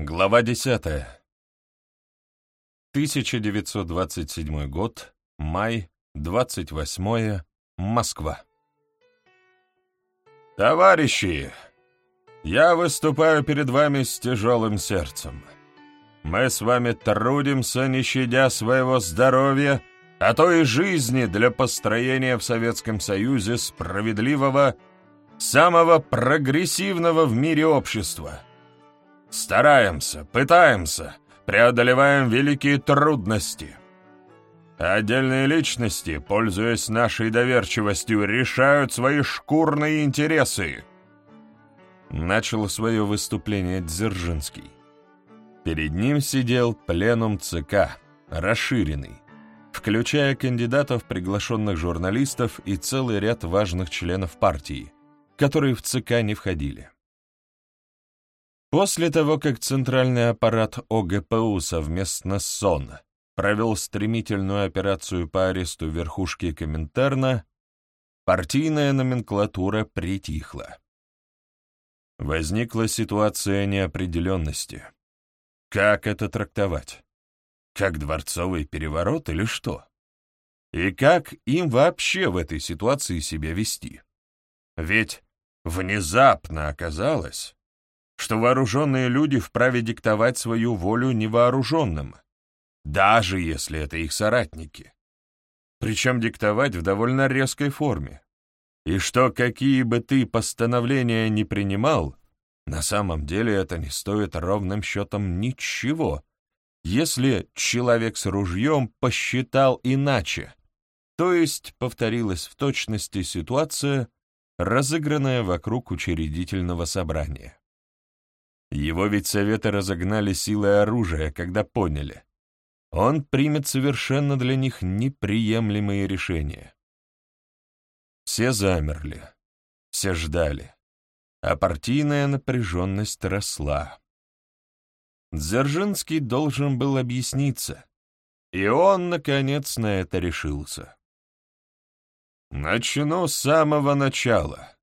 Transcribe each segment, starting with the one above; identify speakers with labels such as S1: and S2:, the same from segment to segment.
S1: Глава 10. 1927 год, май, 28 Москва. Товарищи, я выступаю перед вами с тяжелым сердцем. Мы с вами трудимся, не щадя своего здоровья, а то и жизни для построения в Советском Союзе справедливого, самого прогрессивного в мире общества. Стараемся, пытаемся, преодолеваем великие трудности. Отдельные личности, пользуясь нашей доверчивостью, решают свои шкурные интересы. Начал свое выступление Дзержинский. Перед ним сидел пленум ЦК, расширенный, включая кандидатов, приглашенных журналистов и целый ряд важных членов партии, которые в ЦК не входили. После того, как центральный аппарат ОГПУ совместно с СОН провел стремительную операцию по аресту верхушки Коминтерна, партийная номенклатура притихла. Возникла ситуация неопределенности. Как это трактовать? Как дворцовый переворот или что? И как им вообще в этой ситуации себя вести? Ведь внезапно оказалось, что вооруженные люди вправе диктовать свою волю невооруженным, даже если это их соратники. Причем диктовать в довольно резкой форме. И что какие бы ты постановления ни принимал, на самом деле это не стоит ровным счетом ничего, если человек с ружьем посчитал иначе, то есть повторилась в точности ситуация, разыгранная вокруг учредительного собрания. Его ведь советы разогнали силой оружия, когда поняли. Он примет совершенно для них неприемлемые решения. Все замерли, все ждали а партийная напряженность росла. Дзержинский должен был объясниться, и он, наконец, на это решился. Начну с самого начала.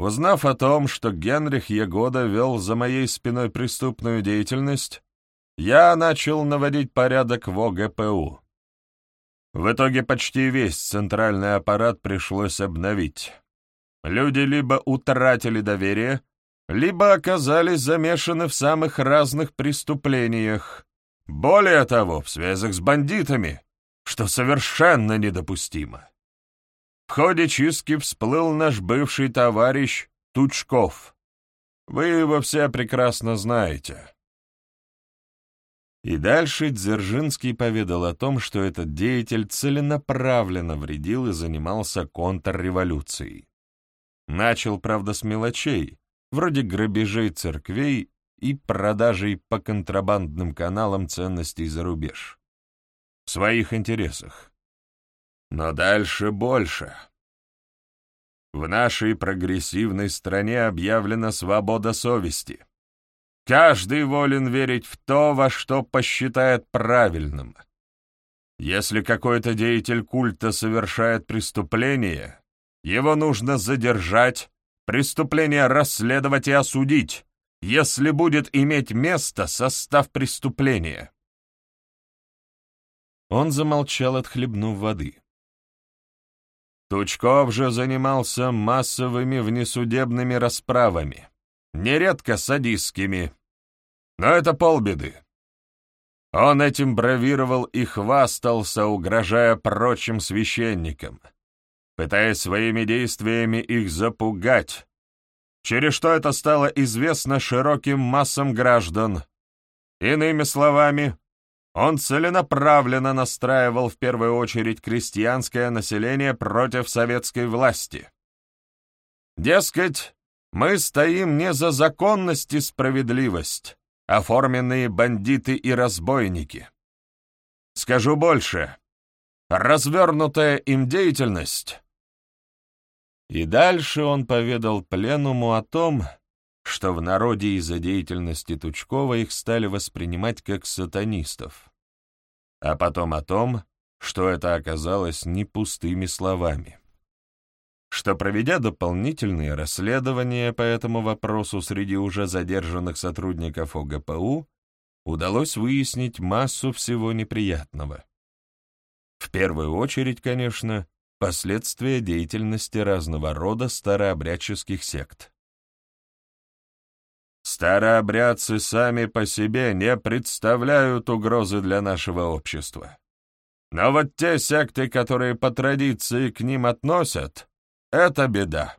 S1: Узнав о том, что Генрих Ягода вел за моей спиной преступную деятельность, я начал наводить порядок в ОГПУ. В итоге почти весь центральный аппарат пришлось обновить. Люди либо утратили доверие, либо оказались замешаны в самых разных преступлениях. Более того, в связях с бандитами, что совершенно недопустимо. В ходе чистки всплыл наш бывший товарищ Тучков. Вы его все прекрасно знаете. И дальше Дзержинский поведал о том, что этот деятель целенаправленно вредил и занимался контрреволюцией. Начал, правда, с мелочей, вроде грабежей церквей и продажей по контрабандным каналам ценностей за рубеж. В своих интересах. Но дальше больше. В нашей прогрессивной стране объявлена свобода совести. Каждый волен верить в то, во что посчитает правильным. Если какой-то деятель культа совершает преступление, его нужно задержать, преступление расследовать и осудить, если будет иметь место состав преступления. Он замолчал, отхлебнув воды. Тучков же занимался массовыми внесудебными расправами, нередко садистскими. Но это полбеды. Он этим бравировал и хвастался, угрожая прочим священникам пытаясь своими действиями их запугать, через что это стало известно широким массам граждан. Иными словами, он целенаправленно настраивал в первую очередь крестьянское население против советской власти. Дескать, мы стоим не за законность и справедливость, оформленные бандиты и разбойники. Скажу больше, развернутая им деятельность и дальше он поведал пленуму о том, что в народе из-за деятельности Тучкова их стали воспринимать как сатанистов, а потом о том, что это оказалось не пустыми словами. что, проведя дополнительные расследования по этому вопросу среди уже задержанных сотрудников ОГПУ, удалось выяснить массу всего неприятного. В первую очередь, конечно, последствия деятельности разного рода старообрядческих сект. Старообрядцы сами по себе не представляют угрозы для нашего общества. Но вот те секты, которые по традиции к ним относят, — это беда.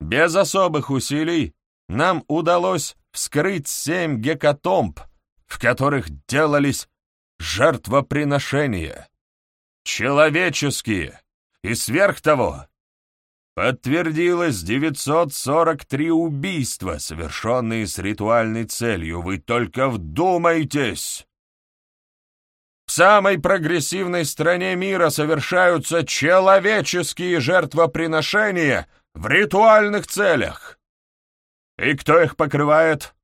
S1: Без особых усилий нам удалось вскрыть семь гекатомб, в которых делались жертвоприношения. Человеческие. И сверх того, подтвердилось 943 убийства, совершенные с ритуальной целью. Вы только вдумайтесь! В самой прогрессивной стране мира совершаются человеческие жертвоприношения в ритуальных целях. И кто их покрывает?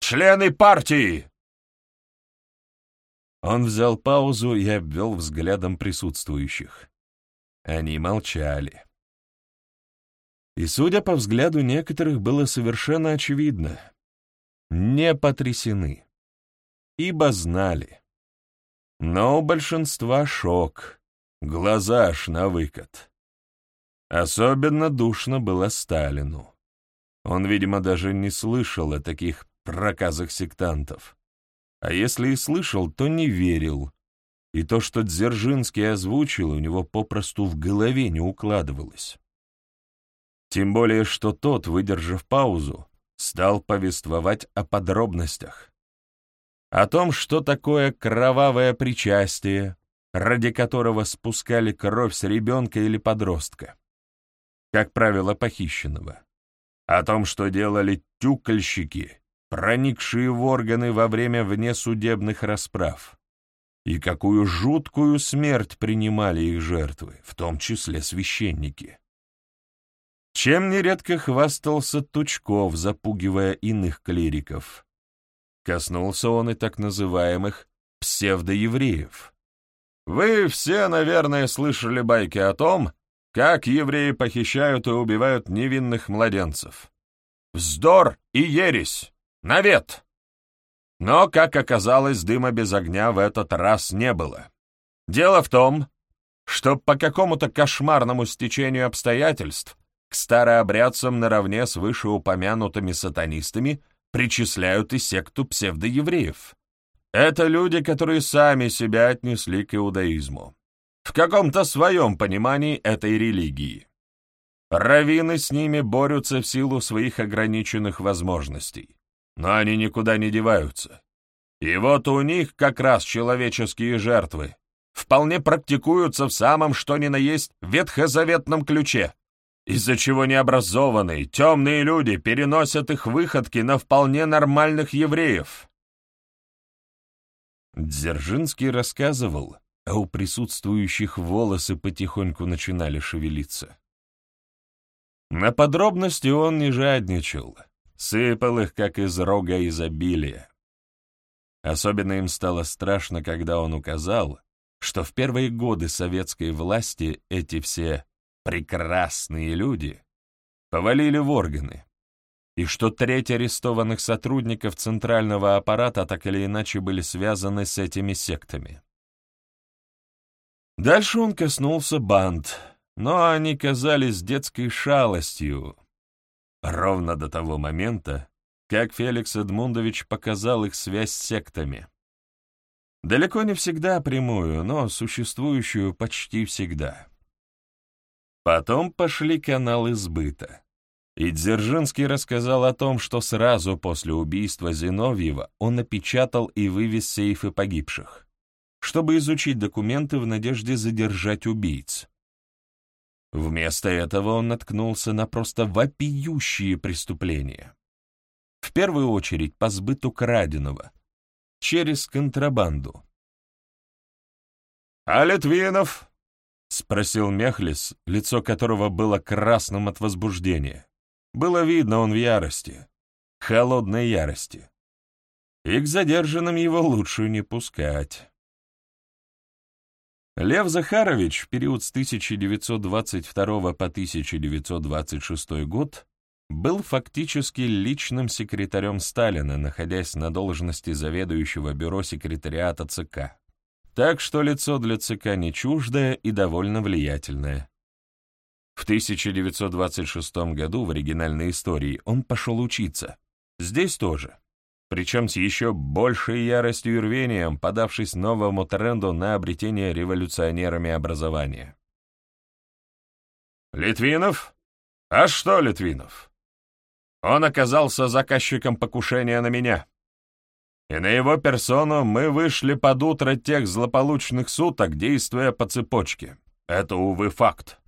S1: Члены партии. Он взял паузу и обвел взглядом присутствующих. Они молчали. И, судя по взгляду некоторых, было совершенно очевидно. Не потрясены. Ибо знали. Но у большинства шок, глаза аж на выкат. Особенно душно было Сталину. Он, видимо, даже не слышал о таких проказах сектантов. А если и слышал, то не верил. И то, что Дзержинский озвучил, у него попросту в голове не укладывалось. Тем более, что тот, выдержав паузу, стал повествовать о подробностях. О том, что такое кровавое причастие, ради которого спускали кровь с ребенка или подростка, как правило, похищенного, о том, что делали тюкольщики, проникшие в органы во время внесудебных расправ, и какую жуткую смерть принимали их жертвы, в том числе священники. Чем нередко хвастался Тучков, запугивая иных клириков, Коснулся он и так называемых псевдоевреев. Вы все, наверное, слышали байки о том, как евреи похищают и убивают невинных младенцев. Вздор и ересь! Навет! Но, как оказалось, дыма без огня в этот раз не было. Дело в том, что по какому-то кошмарному стечению обстоятельств к старообрядцам наравне с вышеупомянутыми сатанистами причисляют и секту псевдоевреев. Это люди, которые сами себя отнесли к иудаизму. В каком-то своем понимании этой религии. Раввины с ними борются в силу своих ограниченных возможностей, но они никуда не деваются. И вот у них как раз человеческие жертвы вполне практикуются в самом что ни на есть ветхозаветном ключе из-за чего необразованные, темные люди переносят их выходки на вполне нормальных евреев. Дзержинский рассказывал, а у присутствующих волосы потихоньку начинали шевелиться. На подробности он не жадничал, сыпал их, как из рога изобилия. Особенно им стало страшно, когда он указал, что в первые годы советской власти эти все прекрасные люди повалили в органы, и что треть арестованных сотрудников центрального аппарата так или иначе были связаны с этими сектами. Дальше он коснулся банд, но они казались детской шалостью, ровно до того момента, как Феликс Эдмундович показал их связь с сектами. Далеко не всегда прямую, но существующую почти всегда. Потом пошли каналы сбыта. И Дзержинский рассказал о том, что сразу после убийства Зиновьева он напечатал и вывез сейфы погибших, чтобы изучить документы в надежде задержать убийц. Вместо этого он наткнулся на просто вопиющие преступления. В первую очередь по сбыту краденого, через контрабанду. «А Литвинов?» — спросил Мехлис, лицо которого было красным от возбуждения. Было видно, он в ярости, холодной ярости. И к задержанным его лучше не пускать. Лев Захарович в период с 1922 по 1926 год был фактически личным секретарем Сталина, находясь на должности заведующего бюро секретариата ЦК. Так что лицо для ЦК не чуждое и довольно влиятельное. В 1926 году в оригинальной истории он пошел учиться. Здесь тоже причем с еще большей яростью и рвением, подавшись новому тренду на обретение революционерами образования. «Литвинов? А что Литвинов? Он оказался заказчиком покушения на меня. И на его персону мы вышли под утро тех злополучных суток, действуя по цепочке. Это, увы, факт.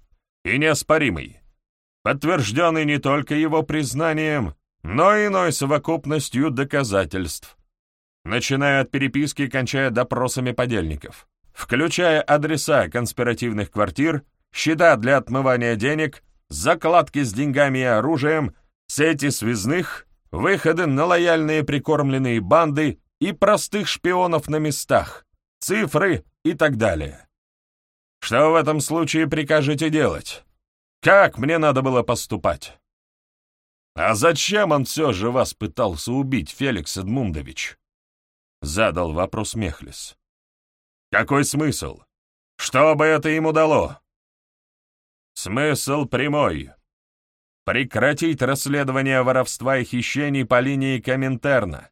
S1: И неоспоримый. Подтвержденный не только его признанием, но иной совокупностью доказательств, начиная от переписки и кончая допросами подельников, включая адреса конспиративных квартир, счета для отмывания денег, закладки с деньгами и оружием, сети связных, выходы на лояльные прикормленные банды и простых шпионов на местах, цифры и так далее. Что в этом случае прикажете делать? Как мне надо было поступать? «А зачем он все же вас пытался убить, Феликс Эдмундович?» — задал вопрос Мехлис. «Какой смысл? Что бы это ему дало?» «Смысл прямой. Прекратить расследование воровства и хищений по линии Коминтерна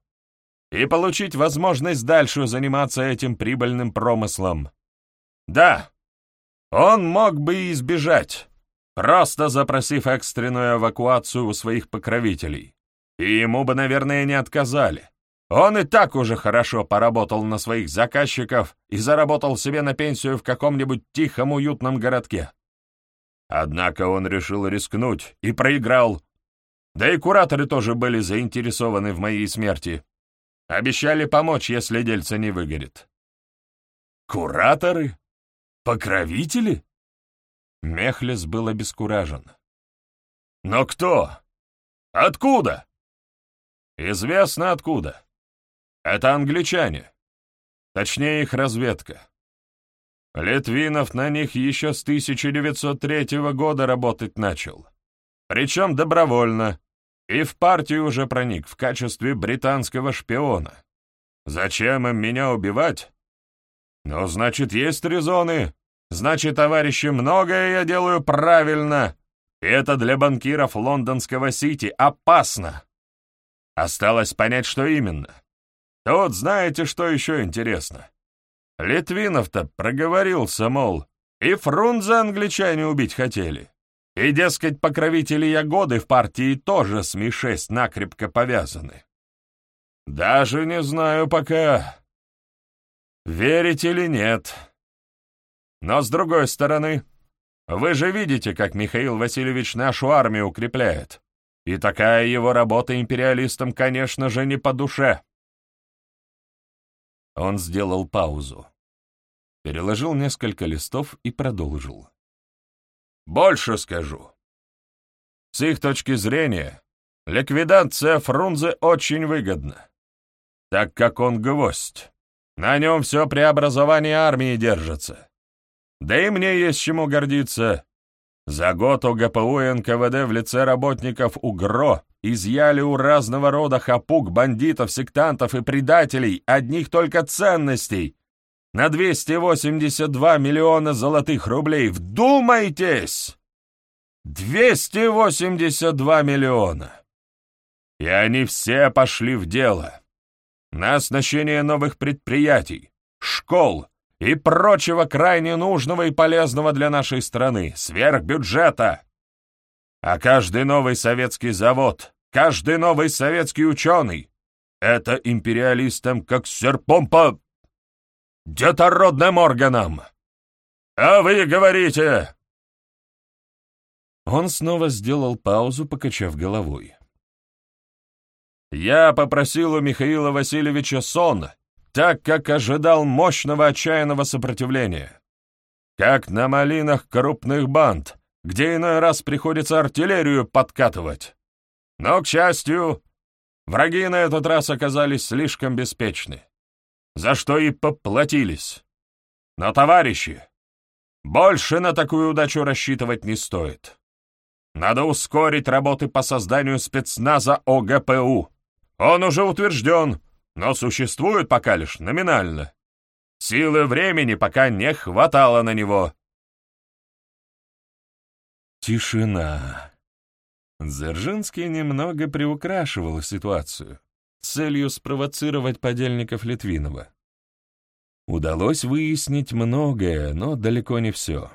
S1: и получить возможность дальше заниматься этим прибыльным промыслом. Да, он мог бы и избежать» просто запросив экстренную эвакуацию у своих покровителей. И ему бы, наверное, не отказали. Он и так уже хорошо поработал на своих заказчиков и заработал себе на пенсию в каком-нибудь тихом уютном городке. Однако он решил рискнуть и проиграл. Да и кураторы тоже были заинтересованы в моей смерти. Обещали помочь, если дельце не выгорит. Кураторы? Покровители? Мехлес был обескуражен. «Но кто? Откуда?» «Известно откуда. Это англичане. Точнее, их разведка. Литвинов на них еще с 1903 года работать начал. Причем добровольно. И в партию уже проник в качестве британского шпиона. Зачем им меня убивать? Ну, значит, есть резоны. Значит, товарищи, многое я делаю правильно. И это для банкиров лондонского Сити опасно. Осталось понять, что именно. Тут знаете, что еще интересно? Литвинов-то проговорился, мол, и Фрунзе англичане убить хотели. И, дескать, покровители Ягоды в партии тоже с Ми-6 накрепко повязаны. Даже не знаю пока, верить или нет. Но с другой стороны, вы же видите, как Михаил Васильевич нашу армию укрепляет. И такая его работа империалистам, конечно же, не по душе. Он сделал паузу, переложил несколько листов и продолжил. Больше скажу. С их точки зрения, ликвидация Фрунзе очень выгодна, так как он гвоздь. На нем все преобразование армии держится. Да и мне есть чему гордиться. За год у ГПУ и НКВД в лице работников УГРО изъяли у разного рода хапук, бандитов, сектантов и предателей одних только ценностей на 282 миллиона золотых рублей. Вдумайтесь! 282 миллиона! И они все пошли в дело. На оснащение новых предприятий, школ, и прочего крайне нужного и полезного для нашей страны, сверх бюджета. А каждый новый советский завод, каждый новый советский ученый — это империалистам как серпом по детородным органам. А вы говорите... Он снова сделал паузу, покачав головой. «Я попросил у Михаила Васильевича сон так как ожидал мощного отчаянного сопротивления. Как на малинах крупных банд, где иной раз приходится артиллерию подкатывать. Но, к счастью, враги на этот раз оказались слишком беспечны, за что и поплатились. Но, товарищи, больше на такую удачу рассчитывать не стоит. Надо ускорить работы по созданию спецназа ОГПУ. Он уже утвержден, но существует пока лишь номинально. Силы времени пока не хватало на него. Тишина. Дзержинский немного приукрашивал ситуацию целью спровоцировать подельников Литвинова. Удалось выяснить многое, но далеко не все.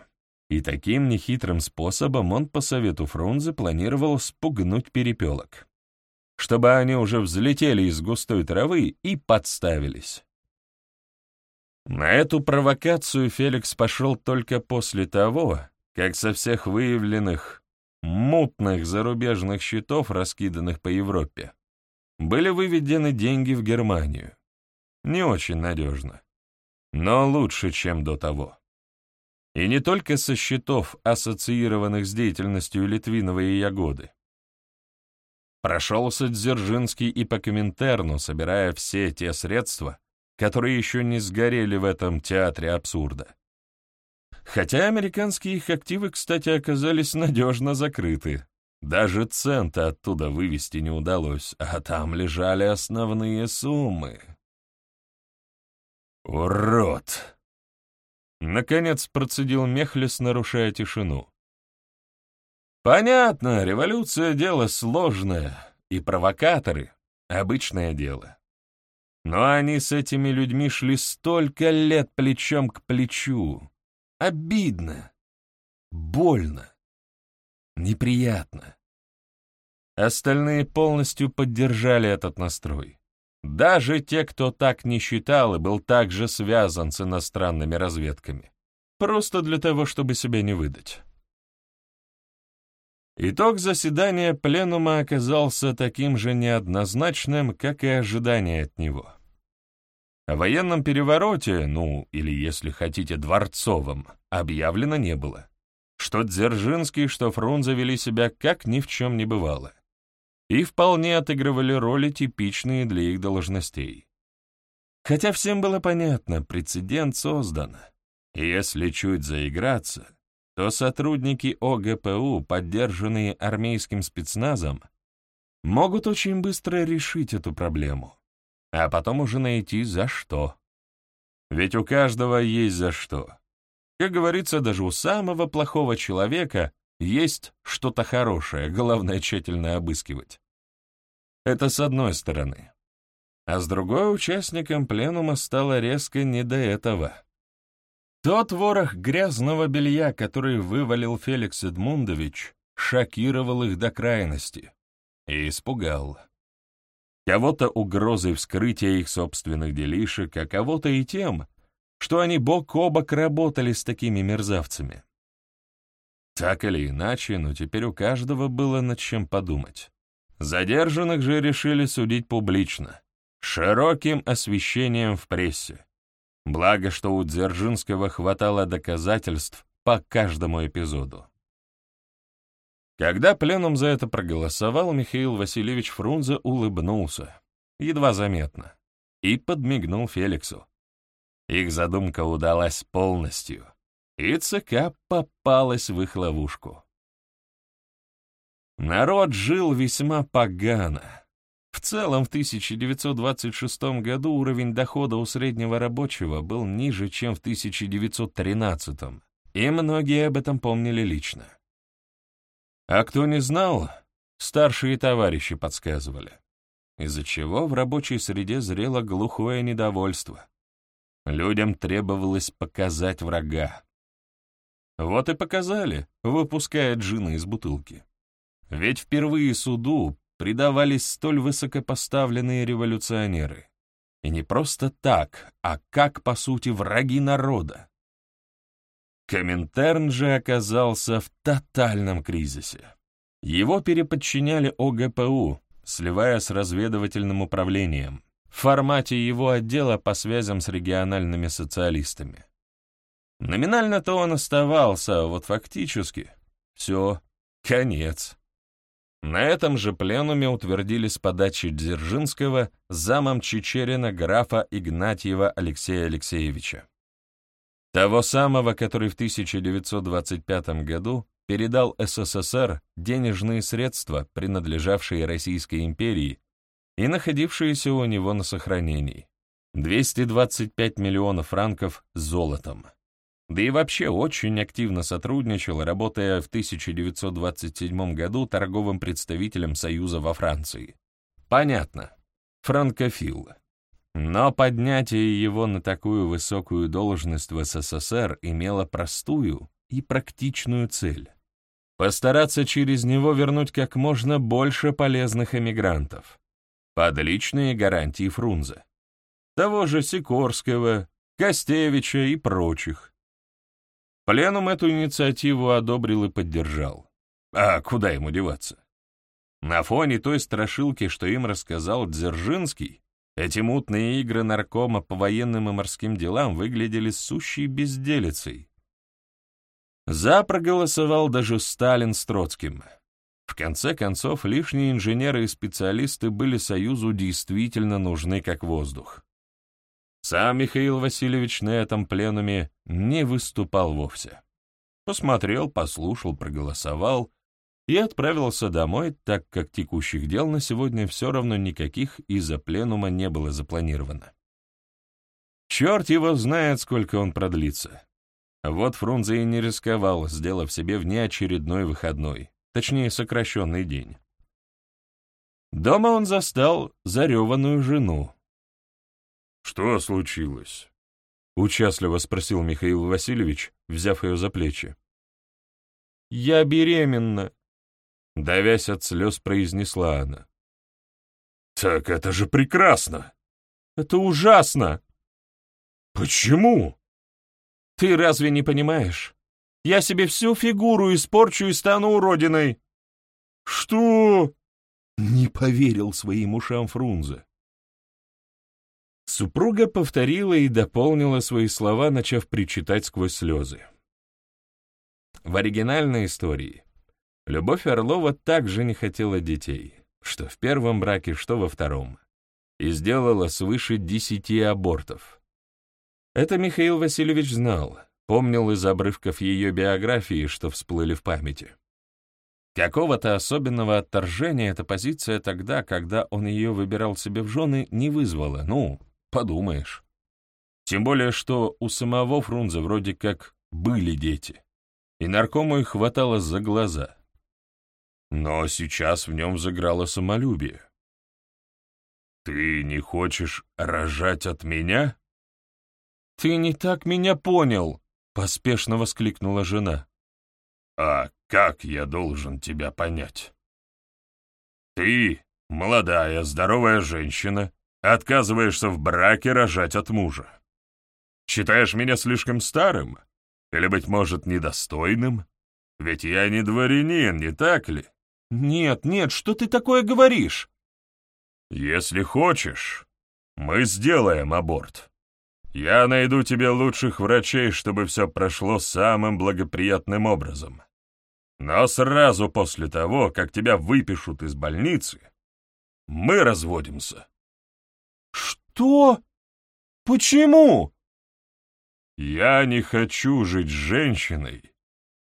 S1: И таким нехитрым способом он по совету Фрунзе планировал спугнуть перепелок, чтобы они уже взлетели из густой травы и подставились. На эту провокацию Феликс пошел только после того, как со всех выявленных мутных зарубежных счетов, раскиданных по Европе, были выведены деньги в Германию. Не очень надежно, но лучше, чем до того. И не только со счетов, ассоциированных с деятельностью Литвинова и Ягоды. Прошелся Дзержинский и по Коминтерну, собирая все те средства, которые еще не сгорели в этом театре абсурда. Хотя американские их активы, кстати, оказались надежно закрыты. Даже цента оттуда вывести не удалось, а там лежали основные суммы. «Урод!» Наконец процедил Мехлис, нарушая тишину. «Понятно, революция — дело сложное, и провокаторы — обычное дело. Но они с этими людьми шли столько лет плечом к плечу, Обидно, больно, неприятно. Остальные полностью поддержали этот настрой. Даже те, кто так не считал и был также связан с иностранными разведками. Просто для того, чтобы себя не выдать. Итог заседания пленума оказался таким же неоднозначным, как и ожидания от него. О военном перевороте, ну, или, если хотите, дворцовом, объявлено не было. Что Дзержинский, что Фрунзе вели себя как ни в чем не бывало. И вполне отыгрывали роли, типичные для их должностей. Хотя всем было понятно, прецедент создан. И если чуть заиграться, то сотрудники ОГПУ, поддержанные армейским спецназом, могут очень быстро решить эту проблему а потом уже найти за что. Ведь у каждого есть за что. Как говорится, даже у самого плохого человека есть что-то хорошее, главное тщательно обыскивать. Это с одной стороны. А с другой участникам пленума стало резко не до этого. Тот ворох грязного белья, который вывалил Феликс Эдмундович, шокировал их до крайности и испугал. Кого-то угрозой вскрытия их собственных делишек, а кого-то и тем, что они бок о бок работали с такими мерзавцами. Так или иначе, но теперь у каждого было над чем подумать. Задержанных же решили судить публично, широким освещением в прессе. Благо, что у Дзержинского хватало доказательств по каждому эпизоду. Когда пленум за это проголосовал, Михаил Васильевич Фрунзе улыбнулся, едва заметно, и подмигнул Феликсу. Их задумка удалась полностью, и ЦК попалась в их ловушку. Народ жил весьма погано. В целом, в 1926 году уровень дохода у среднего рабочего был ниже, чем в 1913, и многие об этом помнили лично. А кто не знал, старшие товарищи подсказывали, из-за чего в рабочей среде зрело глухое недовольство. Людям требовалось показать врага. Вот и показали, выпуская джина из бутылки. Ведь впервые суду предавались столь высокопоставленные революционеры. И не просто так, а как, по сути, враги народа. Коминтерн же оказался в тотальном кризисе. Его переподчиняли ОГПУ, сливая с разведывательным управлением, в формате его отдела по связям с региональными социалистами. Номинально-то он оставался, а вот фактически все, конец. На этом же пленуме утвердили с подачи Дзержинского замом Чечерина графа Игнатьева Алексея Алексеевича. Того самого, который в 1925 году передал СССР денежные средства, принадлежавшие Российской империи и находившиеся у него на сохранении. 225 миллионов франков золотом. Да и вообще очень активно сотрудничал, работая в 1927 году торговым представителем Союза во Франции. Понятно. Франкофил. Но поднятие его на такую высокую должность в СССР имело простую и практичную цель — постараться через него вернуть как можно больше полезных эмигрантов, под личные гарантии Фрунзе, того же Сикорского, Костевича и прочих. Пленум эту инициативу одобрил и поддержал. А куда ему деваться? На фоне той страшилки, что им рассказал Дзержинский, эти мутные игры наркома по военным и морским делам выглядели сущей безделицей. За проголосовал даже Сталин с Троцким. В конце концов, лишние инженеры и специалисты были Союзу действительно нужны как воздух. Сам Михаил Васильевич на этом пленуме не выступал вовсе. Посмотрел, послушал, проголосовал и отправился домой, так как текущих дел на сегодня все равно никаких из-за пленума не было запланировано. Черт его знает, сколько он продлится. Вот Фрунзе и не рисковал, сделав себе внеочередной выходной, точнее, сокращенный день. Дома он застал зареванную жену. «Что случилось?» — участливо спросил Михаил Васильевич, взяв ее за плечи. «Я беременна», Давясь от слез, произнесла она. «Так это же прекрасно!» «Это ужасно!» «Почему?» «Ты разве не понимаешь? Я себе всю фигуру испорчу и стану уродиной!» «Что?» — не поверил своим ушам Фрунзе. Супруга повторила и дополнила свои слова, начав причитать сквозь слезы. В оригинальной истории Любовь Орлова также не хотела детей, что в первом браке, что во втором, и сделала свыше десяти абортов. Это Михаил Васильевич знал, помнил из обрывков ее биографии, что всплыли в памяти. Какого-то особенного отторжения эта позиция тогда, когда он ее выбирал себе в жены, не вызвала, ну, подумаешь. Тем более, что у самого Фрунзе вроде как были дети, и наркому их хватало за глаза. Но сейчас в нем заграло самолюбие. «Ты не хочешь рожать от меня?» «Ты не так меня понял!» — поспешно воскликнула жена. «А как я должен тебя понять?» «Ты, молодая, здоровая женщина, отказываешься в браке рожать от мужа. Считаешь меня слишком старым? Или, быть может, недостойным? Ведь я не дворянин, не так ли?» «Нет, нет, что ты такое говоришь?» «Если хочешь, мы сделаем аборт. Я найду тебе лучших врачей, чтобы все прошло самым благоприятным образом. Но сразу после того, как тебя выпишут из больницы, мы разводимся». «Что? Почему?» «Я не хочу жить с женщиной,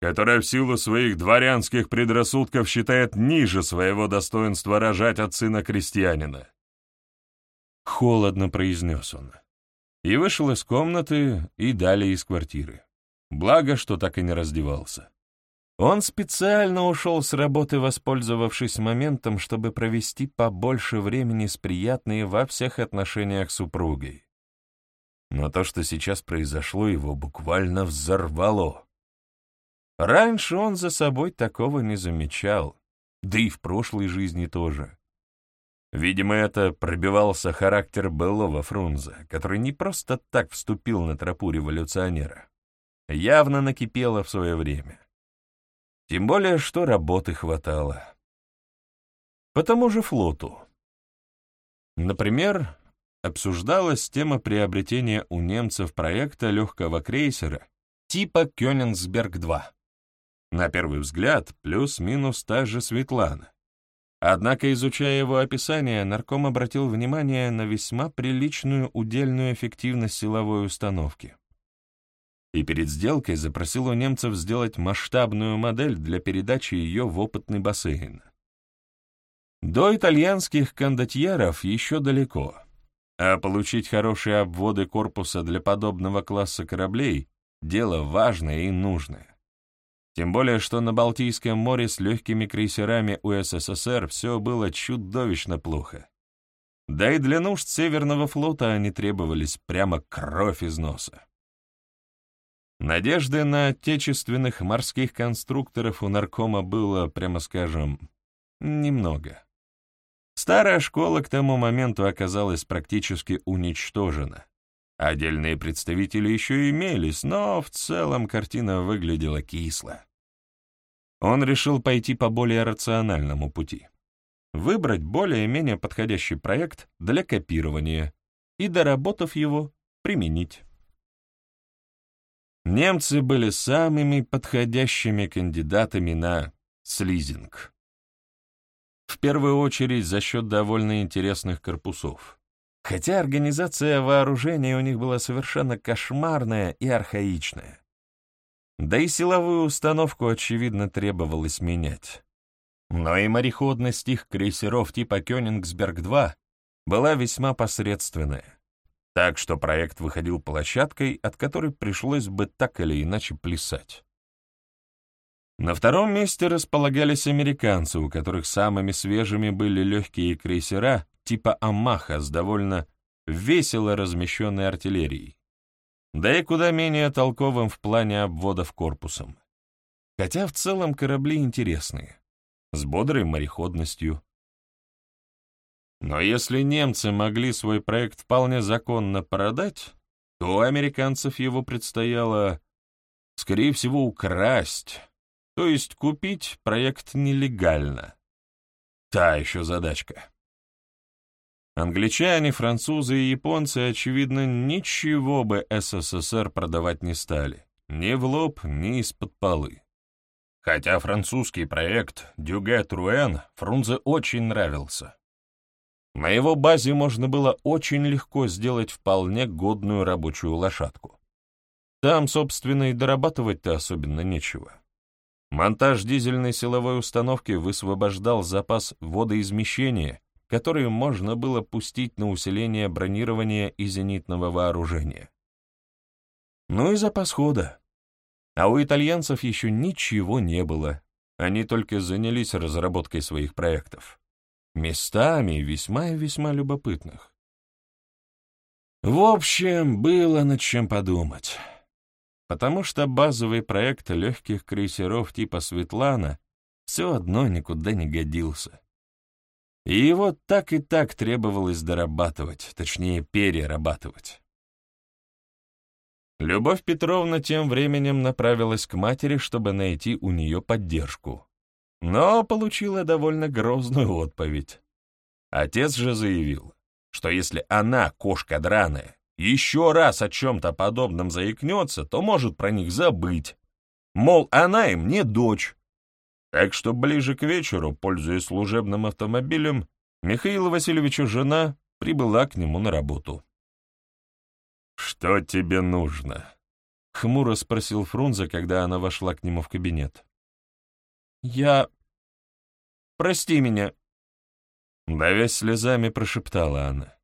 S1: которая в силу своих дворянских предрассудков считает ниже своего достоинства рожать от сына крестьянина. Холодно произнес он. И вышел из комнаты и далее из квартиры. Благо, что так и не раздевался. Он специально ушел с работы, воспользовавшись моментом, чтобы провести побольше времени с приятной во всех отношениях супругой. Но то, что сейчас произошло, его буквально взорвало. Раньше он за собой такого не замечал, да и в прошлой жизни тоже. Видимо, это пробивался характер былого Фрунзе, который не просто так вступил на тропу революционера. Явно накипело в свое время. Тем более, что работы хватало. По тому же флоту. Например, обсуждалась тема приобретения у немцев проекта легкого крейсера типа Кёнигсберг-2. На первый взгляд, плюс-минус та же Светлана. Однако, изучая его описание, нарком обратил внимание на весьма приличную удельную эффективность силовой установки. и перед сделкой запросил у немцев сделать масштабную модель для передачи ее в опытный бассейн. До итальянских кондотьеров еще далеко, а получить хорошие обводы корпуса для подобного класса кораблей — дело важное и нужное. Тем более, что на Балтийском море с легкими крейсерами у СССР все было чудовищно плохо. Да и для нужд Северного флота они требовались прямо кровь из носа. Надежды на отечественных морских конструкторов у наркома было, прямо скажем, немного. Старая школа к тому моменту оказалась практически уничтожена. Отдельные представители еще имелись, но в целом картина выглядела кисло. Он решил пойти по более рациональному пути. Выбрать более-менее подходящий проект для копирования и, доработав его, применить. Немцы были самыми подходящими кандидатами на слизинг. В первую очередь за счет довольно интересных корпусов. Хотя организация вооружения у них была совершенно кошмарная и архаичная. Да и силовую установку, очевидно, требовалось менять. Но и мореходность их крейсеров типа «Кёнигсберг-2» была весьма посредственная. Так что проект выходил площадкой, от которой пришлось бы так или иначе плясать. На втором месте располагались американцы, у которых самыми свежими были легкие крейсера типа «Амаха» с довольно весело размещенной артиллерией, да и куда менее толковым в плане обводов корпусом. Хотя в целом корабли интересные, с бодрой мореходностью, но если немцы могли свой проект вполне законно продать, то у американцев его предстояло, скорее всего, украсть, то есть купить проект нелегально. Та еще задачка. Англичане, французы и японцы, очевидно, ничего бы СССР продавать не стали, ни в лоб, ни из-под полы. Хотя французский проект «Дюге Труэн» Фрунзе очень нравился. На его базе можно было очень легко сделать вполне годную рабочую лошадку. Там, собственно, и дорабатывать-то особенно нечего. Монтаж дизельной силовой установки высвобождал запас водоизмещения, который можно было пустить на усиление бронирования и зенитного вооружения. Ну и запас хода. А у итальянцев еще ничего не было, они только занялись разработкой своих проектов местами весьма и весьма любопытных. В общем, было над чем подумать. Потому что базовый проект легких крейсеров типа «Светлана» все одно никуда не годился. И его так и так требовалось дорабатывать, точнее, перерабатывать. Любовь Петровна тем временем направилась к матери, чтобы найти у нее поддержку но получила довольно грозную отповедь. Отец же заявил, что если она, кошка драная, еще раз о чем-то подобном заикнется, то может про них забыть. Мол, она им не дочь. Так что ближе к вечеру, пользуясь служебным автомобилем, Михаила Васильевича жена прибыла к нему на работу. «Что тебе нужно?» — хмуро спросил Фрунзе, когда она вошла к нему в кабинет. «Я... Прости меня!» Давясь слезами, прошептала она.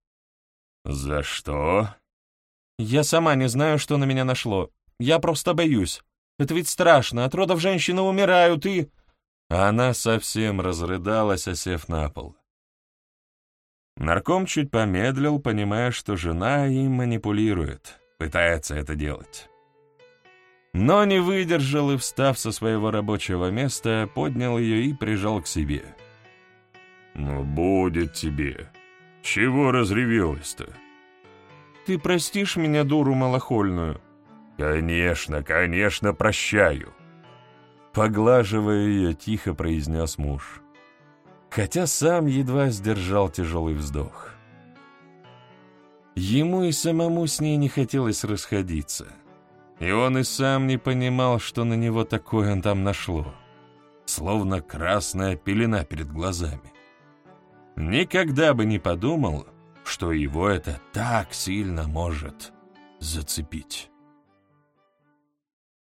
S1: «За что?» «Я сама не знаю, что на меня нашло. Я просто боюсь. Это ведь страшно, от родов женщины умирают и...» Она совсем разрыдалась, осев на пол. Нарком чуть помедлил, понимая, что жена им манипулирует, пытается это делать но не выдержал и, встав со своего рабочего места, поднял ее и прижал к себе. «Ну, будет тебе. Чего разревелась-то?» «Ты простишь меня, дуру малохольную?» «Конечно, конечно, прощаю!» Поглаживая ее, тихо произнес муж. Хотя сам едва сдержал тяжелый вздох. Ему и самому с ней не хотелось расходиться. И он и сам не понимал, что на него такое там нашло. Словно красная пелена перед глазами. Никогда бы не подумал, что его это так сильно может зацепить.